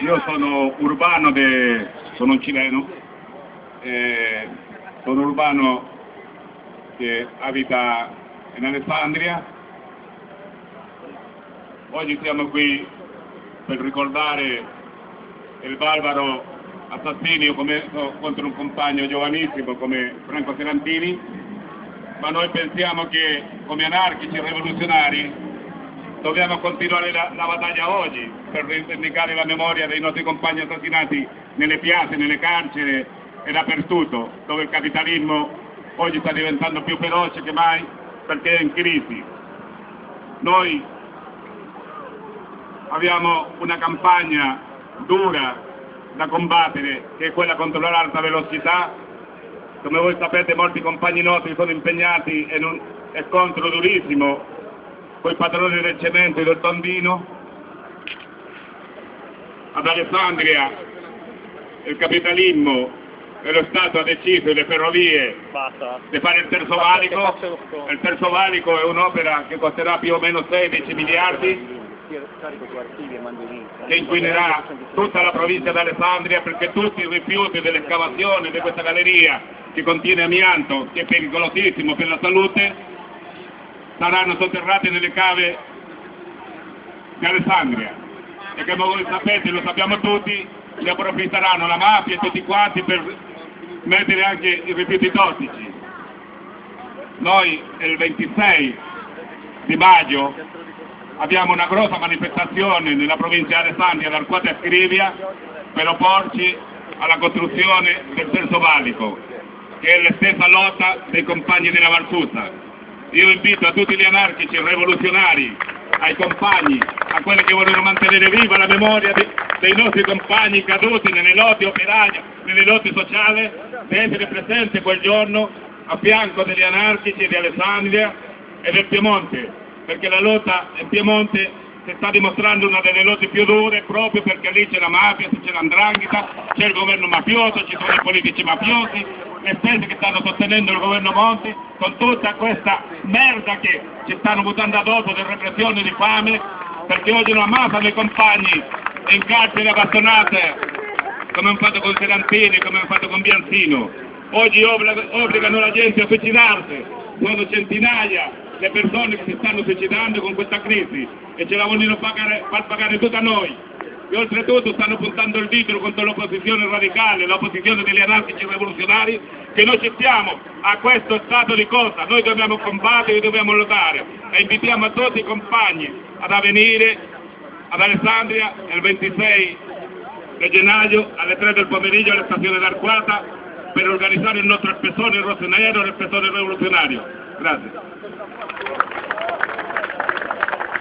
Io sono urbano, de... sono un cileno, eh, sono urbano che abita in Alessandria. Oggi siamo qui per ricordare il barbaro assassinio contro un compagno giovanissimo come Franco Serantini, ma noi pensiamo che come anarchici rivoluzionari dobbiamo continuare la, la, battaglia oggi per rivendicare la memoria dei nostri compagni assassinati nelle piazze, nelle carceri e dappertutto, dove il capitalismo oggi sta diventando più feroce che mai perché è in crisi. Noi abbiamo una campagna dura da combattere che è quella contro l'alta velocità. Come voi sapete molti compagni nostri sono impegnati in un scontro durissimo con i padroni del cemento e del tondino, ad Alessandria il capitalismo e lo Stato ha deciso le ferrovie di fare il terzo valico, il terzo valico è un'opera che costerà più o meno 16 miliardi che inquinerà tutta la provincia di Alessandria perché tutti i rifiuti dell'escavazione di questa galleria che contiene amianto, che è pericolosissimo per la salute, saranno sotterrati nelle cave di Alessandria e come voi sapete, lo sappiamo tutti, ne approfitteranno la mafia e tutti quanti per mettere anche i rifiuti tossici. Noi il 26 di maggio abbiamo una grossa manifestazione nella provincia di Alessandria, dal Quate a Scrivia, per opporci alla costruzione del terzo valico, che è la stessa lotta dei compagni della Valsusa. Io invito a tutti gli anarchici rivoluzionari, ai compagni, a quelli che vogliono mantenere viva la memoria di, dei nostri compagni caduti nelle lotti operaie, nelle lotti sociali, di essere presenti quel giorno a fianco degli anarchici di Alessandria e del Piemonte, perché la lotta in Piemonte si sta dimostrando una delle lotte più dure proprio perché lì c'è la mafia, c'è l'andrangheta, c'è il governo mafioso, ci sono i politici mafiosi, le stesse che stanno sostenendo il governo Monti, con tutta questa merda che ci stanno buttando addosso di repressione, di fame, perché oggi non ammazzano i compagni in carcere abbandonate, come hanno fatto con Serantini, come hanno fatto con Bianzino. Oggi obbligano la gente a suicidarsi, sono centinaia le persone che si stanno suicidando con questa crisi e ce la vogliono pagare, far pagare tutta noi e oltretutto stanno puntando il dito contro l'opposizione radicale, l'opposizione degli anarchici rivoluzionari, che noi ci stiamo a questo stato di cosa, noi dobbiamo combattere, dobbiamo lottare e invitiamo a tutti i compagni ad avvenire ad Alessandria il 26 di gennaio alle 3 del pomeriggio alla stazione d'Arquata per organizzare il nostro spessore rosso nero e il spessore rivoluzionario. Grazie.